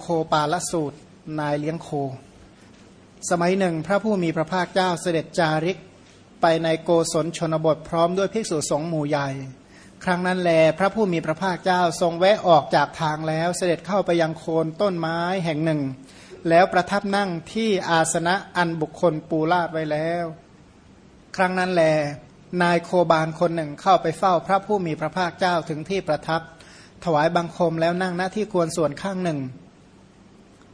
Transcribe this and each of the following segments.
โคปาลสูตร นายเลี้ยงโค สมัยหนึ่ง พระผู้มีพระภาคเจ้าเสด็จจาริกไปในโกศลชนบทพร้อมด้วยภิกษุสงฆ์หมู่ใหญ่ ครั้งนั้นแล พระผู้มีพระภาคเจ้าทรงแวะออกจากทางแล้วเสด็จเข้าไปยังโคนต้นไม้แห่งหนึ่ง แล้วประทับนั่งที่อาสนะอันบุคคลปูลาดไว้แล้ว ครั้งนั้นแล นายโคบาลคนหนึ่งเข้าไปเฝ้าพระผู้มีพระภาคเจ้าถึงที่ประทับ ถวายบังคมแล้วนั่งณที่ควรส่วนข้างหนึ่ง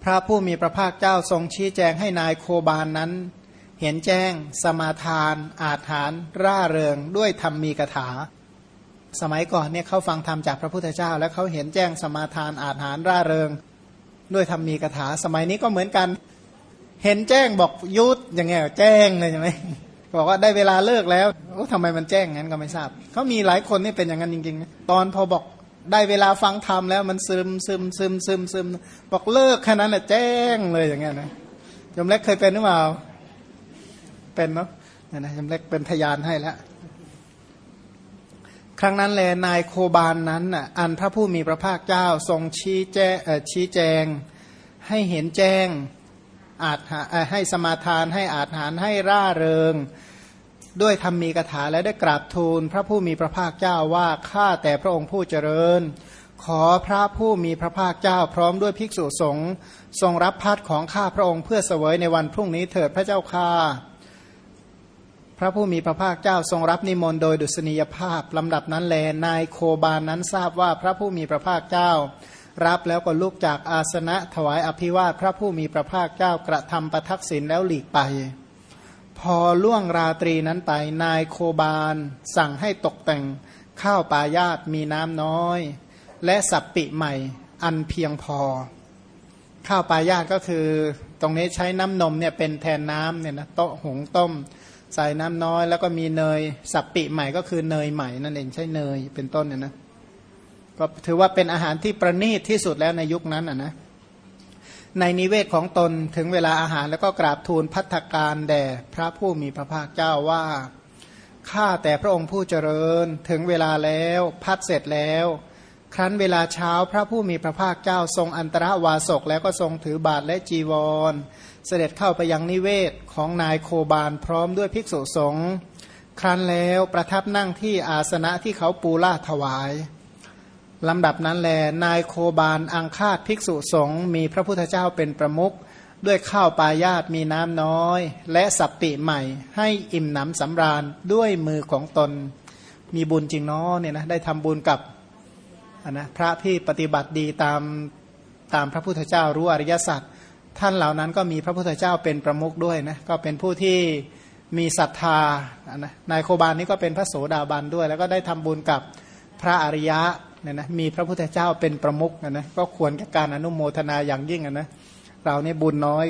พระผู้มีพระภาคเจ้าทรงชี้แจงให้นายโคบาลนนั้น เห็นแจ้ง สมาทาน อาถาน ร่าเริงด้วยธรรมมีกถา สมัยก่อนเนี่ยเขาฟังธรรมจากพระพุทธเจ้า แล้วเขาเห็นแจ้งสมาทานอาถานร่าเริง ด้วยธรรมมีกถา สมัยนี้ก็เหมือนกัน เห็นแจ้งบอกยุดอย่างเงี้ยแจ้งเลยใช่ไหมบอกว่าได้เวลาเลิกแล้วโอ้ทำไมมันแจ้งงั้นก็ไม่ทราบเขามีหลายคนนี่เป็นอย่างนั้นจริงๆ ตอนพอบอก ได้เวลาฟังธรรมแล้วมันซึมซึมซึมซึมซึมบอกเลิกแค่นั้นแหละแจ้งเลยอย่างเงี้ยนะยมเล็กเคยเป็นหรือเปล่า เป็นเนาะนี่นะยมเล็กเป็นพยานให้แล้วครั้งนั้นแลนายโคบานนั้นอะอันพระผู้มีพระภาคเจ้าทรงชี้แจชี้แจง ให้เห็นแจ้งอาจให้สมาทานให้อาจหารให้ร่าเริง ด้วยธรรมีกถาและได้กราบทูล พระผู้มีพระภาคเจ้าว่าข้าแต่พระองค์ผู้เจริญ ขอพระผู้มีพระภาคเจ้าพร้อมด้วยภิกษุสงฆ์ทรงรับพัดของข้าพระองค์เพื่อเสวยในวันพรุ่งนี้เถิดพระเจ้าค่าพระผู้มีพระภาคเจ้าทรงรับนิมนต์โดยดุษณียภาพลำดับนั้นแลนายโคบานนั้นทราบว่าพระผู้มีพระภาคเจ้า รับแล้วก็ลุกจากอาสนะถวายอภิวาทพระผู้มีพระภาคเจ้ากระทำประทักษิณแล้วหลีกไป พอล่วงราตรีนั้นไปนายโคบาล สั่งให้ตกแต่งข้าวปลายาตมีน้ำน้อย และสับปิใหม่อันเพียงพอ ข้าวปลายาตก็คือ ตรงนี้ใช้น้ำนมเนี่ยเป็นแทนน้ำเนี่ยนะโต๊ะหงต้ม ใส่น้ำน้อย แล้วก็มีเนยสับปิใหม่ก็คือเนยใหม่นั่นเองใช้เนยเป็นต้นเนี่ยนะก็ถือว่าเป็นอาหารที่ประณีตที่สุดแล้วในยุคนั้นนะ ในนิเวศของตนถึงเวลาอาหารแล้วก็กราบทูลพัฒการแด่พระผู้มีพระภาคเจ้าว่าข้าแต่พระองค์ผู้เจริญถึงเวลาแล้วพัดเสร็จแล้ว ครั้นเวลาเช้าพระผู้มีพระภาคเจ้าทรงอันตรวาสกแล้วก็ทรงถือบาทและจีวร เสด็จเข้าไปยังนิเวศของนายโคบาลพร้อมด้วยภิกษุสงฆ์ครั้นแล้วประทับนั่งที่อาสนะที่เขาปูลาถวาย ลำดับนั้นแล นายโคบาลอังคาดภิกษุสงฆ์มีพระพุทธเจ้าเป็นประมุขด้วยข้าวปลายาตมีน้ำน้อย และสับปิใหม่ ให้อิ่มหนำสำราญด้วยมือของตน มีบุญจริงเนาะเนี่ยนะได้ทำบุญกับนะพระที่ปฏิบัติดีตามตามพระพุทธเจ้ารู้อริยสัจท่านเหล่านั้นก็มีพระพุทธเจ้าเป็นประมุขด้วยนะก็เป็นผู้ที่มีศรัทธานะนายโคบาลนี้ก็เป็นพระโสดาบันด้วย แล้วก็ได้ทำบุญกับพระอริยะ เนี่ยนะมีพระพุทธเจ้าเป็นประมุกนะก็ควรกับการอนุโมทนาอย่างยิ่งนะเราเนี่ยบุญน้อย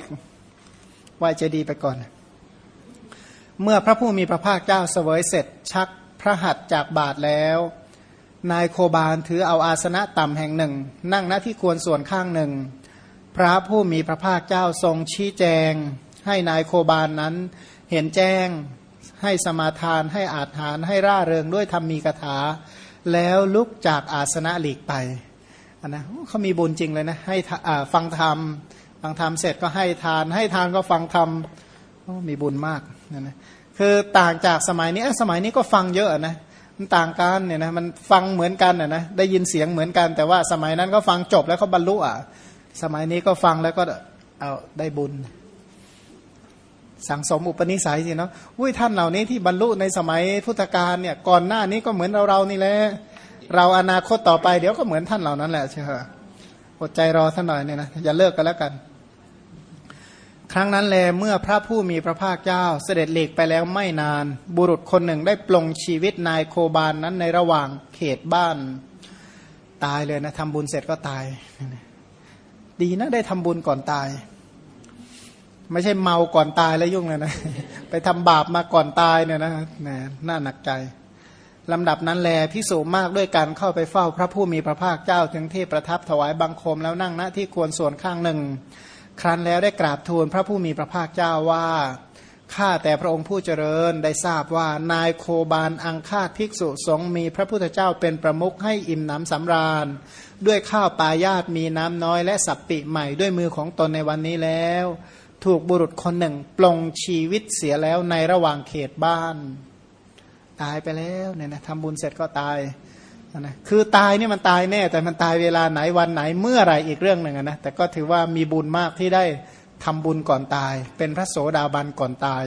ว่าจะดีไปก่อน เมื่อพระผู้มีพระภาคเจ้าเสวยเสร็จชักพระหัตถ์จากบาทแล้ว นายโคบาลถือเอาอาสนะต่ำแห่งหนึ่ง นั่งณที่ควรส่วนข้างหนึ่ง พระผู้มีพระภาคเจ้าทรงชี้แจง ให้นายโคบาลนนั้นเห็นแจ้งให้สมาทานให้อาถานให้ร่าเริงด้วยธรรมมีกถา แล้วลุกจากอาสนะหลีกไปนนะเขามีบุญจริงเลยนะให้ฟังธรรมฟังธรรมเสร็จก็ให้ทาน ให้ทานก็ฟังธรรมมีบุญมากนะนะคือต่างจากสมัยนี้สมัยนี้ก็ฟังเยอะนะมันต่างกันเนี่ยนะมันฟังเหมือนกันนะนะได้ยินเสียงเหมือนกันแต่ว่าสมัยนั้นก็ฟังจบแล้วเขาบรรลุอะสมัยนี้ก็ฟังแล้วก็เอาได้บุญ สังสมอุปนิสัยสิเนาะอุ้ยท่านเหล่านี้ที่บรรลุในสมัยพุทธกาลเนี่ยก่อนหน้านี้ก็เหมือนเราเรานี่แหละเราอนาคตต่อไปเดี๋ยวก็เหมือนท่านเหล่านั้นแหละใช่ไหมอดใจรอท่านหน่อยเนี่ยนะอย่าเลิกกันแล้วกัน ครั้งนั้นแลเมื่อพระผู้มีพระภาคเจ้าเสด็จหลีกไปแล้วไม่นาน บุรุษคนหนึ่งได้ปลงชีวิตนายโคบานนั้นในระหว่างเขตบ้าน ตายเลยนะทำบุญเสร็จก็ตาย ดีนะได้ทำบุญก่อนตาย ไม่ใช่เมาก่อนตายแล้วยุ่งเลยนะ ไปทำบาปมาก่อนตายเนี่ยนะน่าหนักใจลำดับนั้นแลพิสูจมากด้วยการเข้าไปเฝ้าพระผู้มีพระภาคเจ้าถึงที่ประทับถวายบังคมแล้วนั่งณที่ควรส่วนข้างหนึ่ง ครั้นแล้วได้กราบทูลพระผู้มีพระภาคเจ้าว่าข้าแต่พระองค์ผู้เจริญได้ทราบว่านายโคบาลอังคาภิกษุสงฆ์มีพระพุทธเจ้าเป็นประมุขให้อิ่มน้ำสำราญ ด้วยข้าวปลายาตมีน้ำน้อยและสับปิใหม่ด้วยมือของตนในวันนี้แล้ว ถูกบุรุษคนหนึ่ง ปลงชีวิตเสียแล้วในระหว่างเขตบ้าน ตายไปแล้วเนี่ยนะทำบุญเสร็จก็ตายนะคือตายนี่มันตายแน่ แต่มันตายเวลาไหนวันไหนเมื่อไรอีกเรื่องหนึ่งนะแต่ก็ถือว่ามีบุญมากที่ได้ทำบุญก่อนตาย เป็นพระโสดาบันก่อนตาย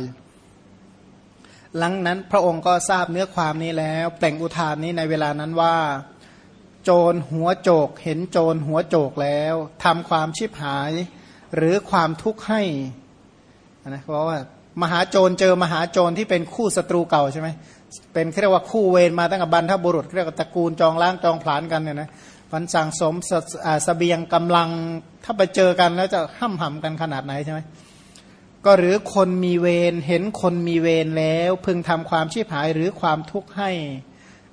หลังนั้นพระองค์ก็ทราบเนื้อความนี้แล้วแต่งอุทานนี้ในเวลานั้นว่า โจรหัวโจก เห็นโจรหัวโจกแล้วทำความชิบหาย หรือความทุกข์ให้นะเพราะว่ามหาโจรเจอมหาโจรที่เป็นคู่ศัตรูเก่าใช่ไหมเป็นเรียกว่าคู่เวรมาตั้งแต่บรรทบุรุษเรียกว่าตระกูลจองล้างจองผลานกันเนี่ยนะมันสั่งสมสสเสบียงกำลังถ้าไปเจอกันแล้วจะห้ำห่ำกันขนาดไหนใช่ไหมก็หรือคนมีเวรเห็นคนมีเวรแล้ว พึงทำความชีพหายหรือความทุกข์ให้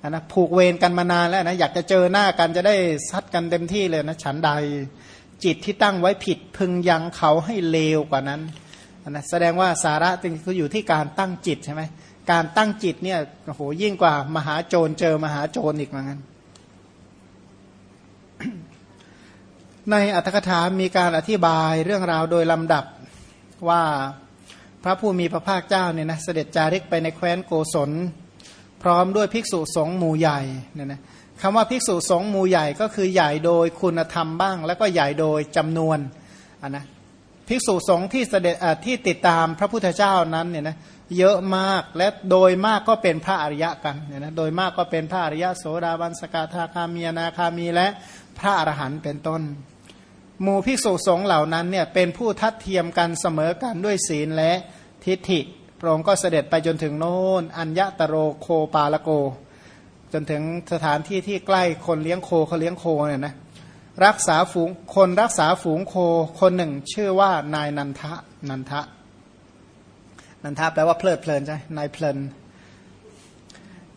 นะผูกเวรกันมานานแล้วนะอยากจะเจอหน้ากันจะได้ซัดกันเต็มที่เลยนะฉันใด จิตที่ตั้งไว้ผิดพึงยังเขาให้เลวกว่านั้นนะแสดงว่าสาระจริงคืออยู่ที่การตั้งจิตใช่ไหมการตั้งจิตเนี่ยโอ้โหยิ่งกว่ามหาโจรเจอมหาโจรอีกเหมือนกันในอัตถกถามีการอธิบายเรื่องราวโดยลำดับว่าพระผู้มีพระภาคเจ้าเนี่ยนะเสด็จจาริกไปในแคว้นโกศล พร้อมด้วยภิกษุสงฆ์หมู่ใหญ่เนี่ยนะ คำว่าภิกษุสงฆ์หมู่ใหญ่ก็คือใหญ่โดยคุณธรรมบ้าง แล้วก็ใหญ่โดยจำนวนอะนะภิกษุสงฆ์ที่เสด็จที่ติดตามพระพุทธเจ้านั้นเนี่ยนะเยอะมากและโดยมากก็เป็นพระอริยะกันเนี่ยนะโดยมากก็เป็นพระอริยะโสดาบันสกทาคามีนาคามีและพระอรหันต์เป็นต้น หมู่ภิกษุสงฆ์เหล่านั้นเนี่ยเป็นผู้ทัดเทียมกันเสมอกันด้วยศีลและทิฏฐิพระองค์ก็เสด็จไปจนถึงโน้นอัญญตโรโคปาลโก จนถึงสถานที่ที่ใกล้คนเลี้ยงโคเขาเลี้ยงโคเนี่ยนะรักษาฝูงคนรักษาฝูงโคคนหนึ่ง ชื่อว่านายนันทะนันทะ นันทะแปลว่าเพลิดเพลินใช่นายเพลิน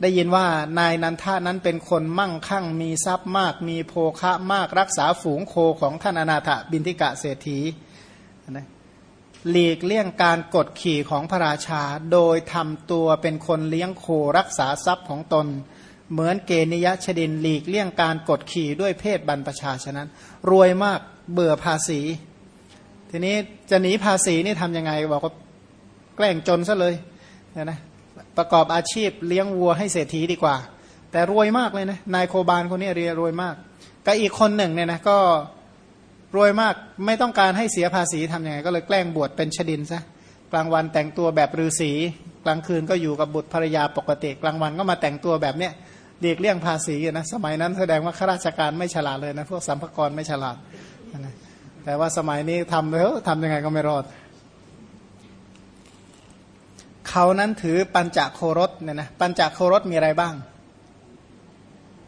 ได้ยินว่านายนันทานั้นเป็นคนมั่งคั่งมีทรัพย์มาก มีโภคะมากรักษาฝูงโคของท่านอนาถบินทิกะเศรษฐีนะหลีกเลี่ยงการกดขี่ของพระราชา โดยทำตัวเป็นคนเลี้ยงโครักษาทรัพย์ของตน เหมือนเกณยชดินหลีกเลี่ยงการกดขี่ด้วยเพศบรรพชาฉะนั้น รวยมากเบื่อภาษี ทีนี้จะหนีภาษีนี่ทำยังไงบอกว่าแกล้งจนซะเลยนะประกอบอาชีพเลี้ยงวัวให้เศรษฐีดีกว่า แต่รวยมากเลยนะนายโคบาลคนนี้เรียรวยมากก็อีกคนหนึ่งเนี่ยนะก็รวยมากไม่ต้องการให้เสียภาษีทำยังไง ก็เลยแกล้งบวชเป็นชดินซะกลางวันแต่งตัวแบบฤาษีกลางคืนก็อยู่กับบุตรภรรยาปกติ กลางวันก็มาแต่งตัวแบบเนี้ย เดีกเลี่ยงภาษีนะสมัยนั้นแสดงว่าข้าราชการไม่ฉลาดเลยนะพวกสัมภาระไม่ฉลาดนะแต่ว่าสมัยนี้ทำแล้วทำยังไงก็ไม่รอด เขานั้นถือปัญจโครสเนี่ยนะปัญจโครสมีอะไรบ้าง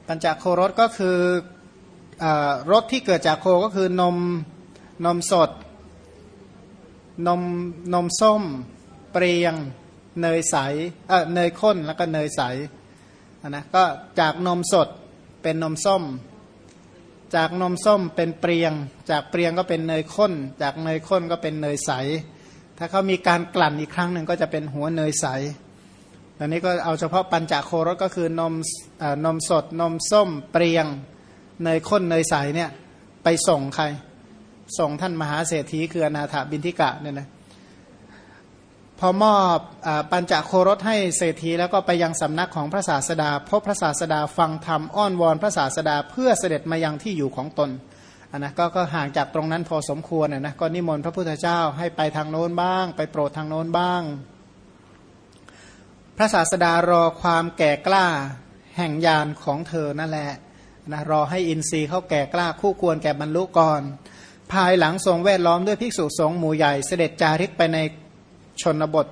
ปัญจโครสก็คืออรสที่เกิดจากโคก็คือนมนมสด นมนมส้ม เปรียง เนยใสเออเนยข้นแล้วก็เนยใส นะก็จากนมสดเป็นนมส้ม จากนมส้มเป็นเปรียง จากเปรียงก็เป็นเนยข้น จากเนยข้นก็เป็นเนยใส ถ้าเขามีการกลั่นอีกครั้งหนึ่งก็จะเป็นหัวเนยใสตอนนี้ก็เอาเฉพาะปัญจโครสก็คือนมนมสดนมส้มเปรียงเนยข้นเนยใสเนี่ยไปส่งใคร ส่งท่านมหาเศรษฐีคืออนาถบินทิกะเนี่ยนะ พอมอบอปัญจโครสให้เศรษฐีแล้วก็ไปยังสำนักของพระศาสดาพบพระศาสดาฟังธรรมอ้อนวอนพระศาสดาเพื่อเสด็จมายังที่อยู่ของตนนนะก็ก็ห่างจากตรงนั้นพอสมควรนะก็นิมนต์พระพุทธเจ้าให้ไปทางโน้นบ้าง ไปโปรดทางโน้นบ้าง พระศาสดารอความแก่กล้าแห่งญาณของเธอนั่นแหละนะรอให้อินทรีย์เขาแก่กล้าคู่ควรแก่บรรลุก่อน ภายหลังทรงแวดล้อมด้วยภิกษุสงฆ์หมู่ใหญ่เสด็จจาริกไปใน ชนบท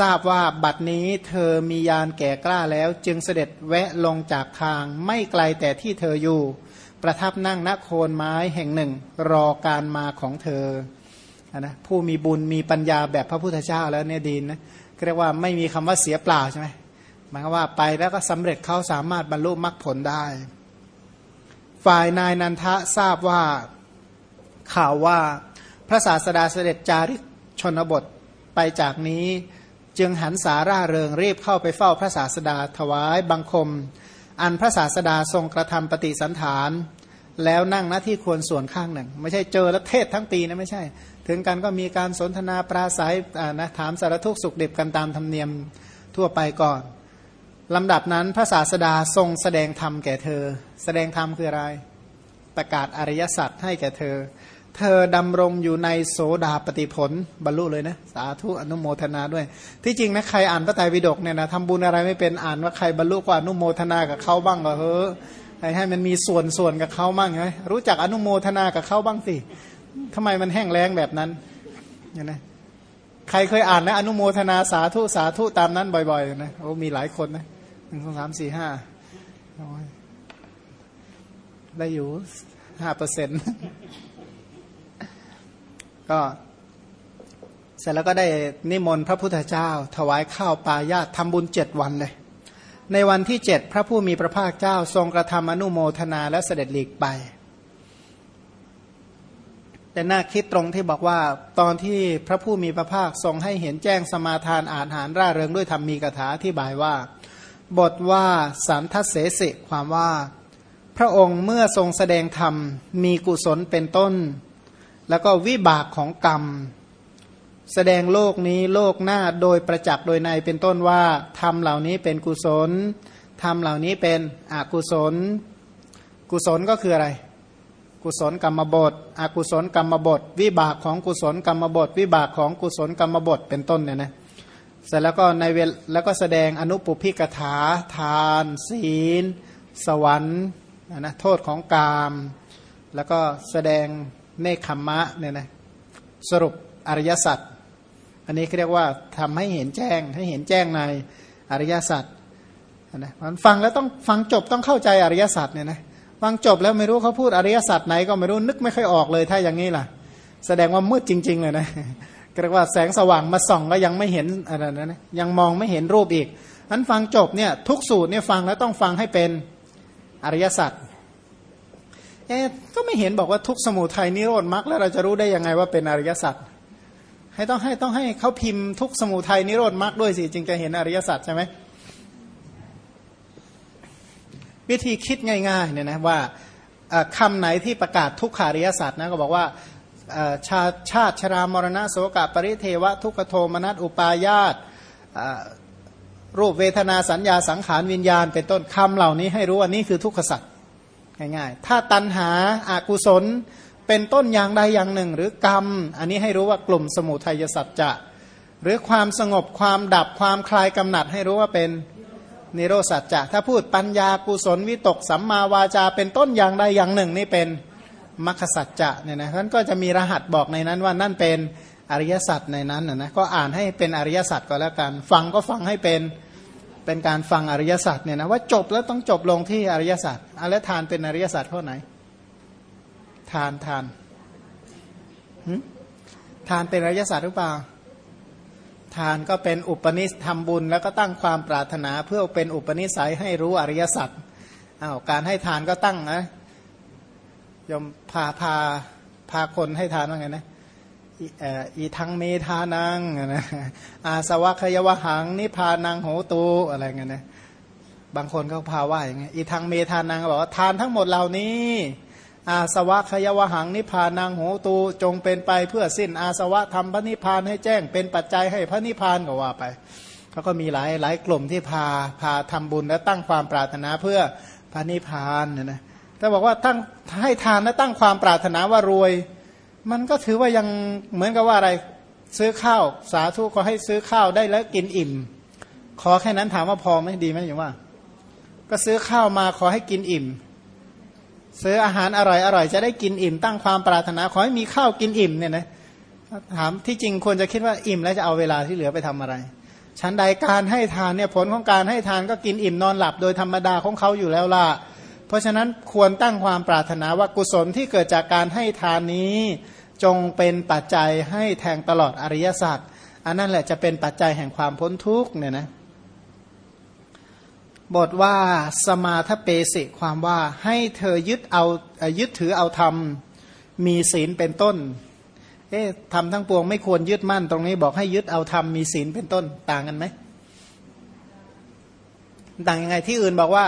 ทราบว่าบัดนี้เธอมียานแก่กล้าแล้ว จึงเสด็จแวะลงจากทาง ไม่ไกลแต่ที่เธออยู่ ประทับนั่งณโคนไม้แห่งหนึ่ง รอการมาของเธอนะผู้มีบุญมีปัญญาแบบพระพุทธเจ้าแล้วเนี่ยดีนะเรียกว่าไม่มีคำว่าเสียเปล่าใช่ไหมหมายว่าไปแล้วก็สำเร็จเขาสามารถบรรลุมรรคผลได้ ฝ่ายนายนันทะทราบว่าข่าวว่าพระศาสดาเสด็จจาริกชนบท ไปจากนี้จึงหันสาร่าเริงรีบเข้าไปเฝ้าพระศาสดาถวายบังคม อันพระศาสดาทรงกระทำปฏิสันฐาน แล้วนั่งหน้าที่ควรส่วนข้างหนึ่ง ไม่ใช่เจอแล้วเทศทั้งปีนะไม่ใช่ ถึงกันก็มีการสนทนาปราศัยนะถามสารทุกข์สุขเด็บกันตามธรรมเนียมทั่วไปก่อนลำดับนั้นพระศาสดาทรงแสดงธรรมแก่เธอ แสดงธรรมคืออะไร ประกาศอริยสัจให้แก่เธอ เธอดำรงอยู่ในโสดาปฏิผลบรรลุเลยนะ สาธุอนุโมทนาด้วย ที่จริงนะใครอ่านพระไตรปิฎกเนี่ยนะทำบุญอะไรไม่เป็นอ่านว่าใครบรรลุก็อนุโมทนากับเขาบ้างก็เฮ้ให้ให้มันมีส่วนส่วนกับเขาบ้างไงรู้จักอนุโมทนากับเขาบ้างสิทำไมมันแห้งแล้งแบบนั้นเนี่ยนะใครเคยอ่านนะอนุโมทนาสาธุสาธุตามนั้นบ่อยๆนะโอ้มีหลายคนนะหนึ่งสองสามสี่ห้าได้อยู่ห้าเปอร์เซ็นต์ ก็ เสร็จแล้วก็ได้นิมนต์พระพุทธเจ้า ถวายข้าวปลายาตทำบุญเจ็ดวันเลย ในวันที่เจ็ดพระผู้มีพระภาคเจ้าทรงกระทำอนุโมทนาและเสด็จหลีกไป แต่น่าคิดตรงที่บอกว่า ตอนที่พระผู้มีพระภาคทรงให้เห็นแจ้งสมาทานอาหารร่าเริงด้วยธรรมมีกถาที่บายว่า บทว่าสันทัศเสสิความว่าพระองค์เมื่อทรงแสดงธรรมมีกุศลเป็นต้น แล้วก็วิบากของกรรม แสดงโลกนี้โลกหน้าโดยประจักษ์โดยในเป็นต้นว่าธรรมเหล่านี้เป็นกุศลธรรมเหล่านี้เป็นอกุศล กุศลก็คืออะไร กุศลกรรมบทอกุศลกรรมบทวิบากของกุศลกรรมบทวิบากของกุศลกรรมบทเป็นต้นเนี่ยนะเสร็จแล้วก็ในเวลแล้วก็แสดงอนุปุพิกถาทาน ศีล สวรรค์นะโทษของกาม แล้วก็แสดง เนคขมมะเนี่ยนะสรุปอริยสัจอันนี้เรียกว่าทำให้เห็นแจ้งให้เห็นแจ้งในอริยสัจนะมันฟังแล้วต้องฟังจบต้องเข้าใจอริยสัจเนี่ยนะฟังจบแล้วไม่รู้เขาพูดอริยสัจไหนก็ไม่รู้นึกไม่ค่อยออกเลยถ้าอย่างนี้ล่ะ แสดงว่ามืดจริง ๆ เลยนะเรียกว่าแสงสว่างมาส่องก็ยังไม่เห็นอะไรนะยังมองไม่เห็นรูปอีกนั้นฟังจบเนี่ยทุกสูตรเนี่ยฟังแล้วต้องฟังให้เป็นอริยสัจ เอ๊ก็ไม่เห็นบอกว่าทุกสมุทัยนิโรธมรรคแล้วเราจะรู้ได้ยังไงว่าเป็นอริยสัจให้ต้องให้ต้องให้เขาพิมพ์ทุกสมุทัยนิโรธมรรคด้วยสิจึงจะเห็นอริยสัจใช่ไหมวิธีคิดง่ายๆเนี่ยนะว่าคำไหนที่ประกาศทุกขาริยสัจนะก็บอกว่าชาชาติชรามรณะโสกปริเทวะ ทุกขโทมนัสอุปายาตรูปเวทนาสัญญาสังขารวิญญาณ เป็นต้นคำเหล่านี้ให้รู้ว่านี่คือทุกขสัตว์ ง่ายๆ ถ้าตัณหาอากุศลเป็นต้นอย่างใดอย่างหนึ่ง หรือกรรม อันนี้ให้รู้ว่ากลุ่มสมุทัยสัจจะหรือความสงบความดับความคลายกำหนัดให้รู้ว่าเป็นนิโรสัจจะถ้าพูดปัญญากุศลวิตกสัมมาวาจา เป็นต้นอย่างใดอย่างหนึ่ง นี่เป็นมัคคสัจจะเนี่ยนะท่านก็จะมีรหัสบอกในนั้นว่านั่นเป็นอริยสัจในนั้นนะนะก็อ่านให้เป็นอริยสัจก็แล้วกัน ฟังก็ฟังให้เป็น เป็นการฟังอริยสัจเนี่ยนะว่าจบแล้วต้องจบลงที่อริยสัจอแล้วทานเป็นอริยสัจข้อไหน ทานทานทานเป็นอริยสัจหรือเปล่า ทานก็เป็นอุปนิสทำบุญ แล้วก็ตั้งความปรารถนาเพื่อเป็นอุปนิสัยให้รู้อริยสัจอ้าวการให้ทานก็ตั้งนะยมพาพาพาคนให้ทานว่าไงนะ อีทังเมทานังนะอาสวะขยวหังนิพานังโหตูอะไรเงี้ยนะบางคนเขาพาว่าอย่างเงี้ยอีทังเมทานังบอกว่าทานทั้งหมดเหล่านี้ อาสวะขยวหังนิพานังโหตูจงเป็นไปเพื่อสิ้นอาสวะทำพระนิพานให้แจ้งเป็นปัจจัยให้พระนิพานก็ว่าไปเขาก็มีหลายหลายกลุ่มที่พาพาทำบุญและตั้งความปรารถนาเพื่อพระนิพานเนี่ยนะถ้าบอกว่าตั้งให้ทานและตั้งความปรารถนาว่ารวย มันก็ถือว่ายังเหมือนกับว่าอะไรซื้อข้าวสาธุขอให้ซื้อข้าวได้แล้วกินอิ่ม ขอแค่นั้นถามว่าพอไหมดีไหมอย่างว่า ก็ซื้อข้าวมาขอให้กินอิ่ม ซื้ออาหารอร่อยอร่อยจะได้กินอิ่ม ตั้งความปรารถนาขอให้มีข้าวกินอิ่มเนี่ยนะถามที่จริงควรจะคิดว่าอิ่มแล้วจะเอาเวลาที่เหลือไปทำอะไรชั้นใดการให้ทานเนี่ยผลของการให้ทานก็กินอิ่มนอนหลับโดยธรรมดาของเขาอยู่แล้วล่ะ เพราะฉะนั้นควรตั้งความปรารถนาว่ากุศลที่เกิดจากการให้ทานนี้จงเป็นปัจจัยให้แทงตลอดอริยสัจอันนั้นแหละจะเป็นปัจจัยแห่งความพ้นทุกข์เนี่ยนะบทว่าสมาทเปสิความว่าให้เธอยึดเอายึดถือเอาธรรม มีศีลเป็นต้น เอ๊ะทำทั้งปวงไม่ควรยึดมั่นตรงนี้บอกให้ยึดเอาธรรมมีศีลเป็นต้นต่างกันไหมต่างยังไงที่อื่นบอกว่า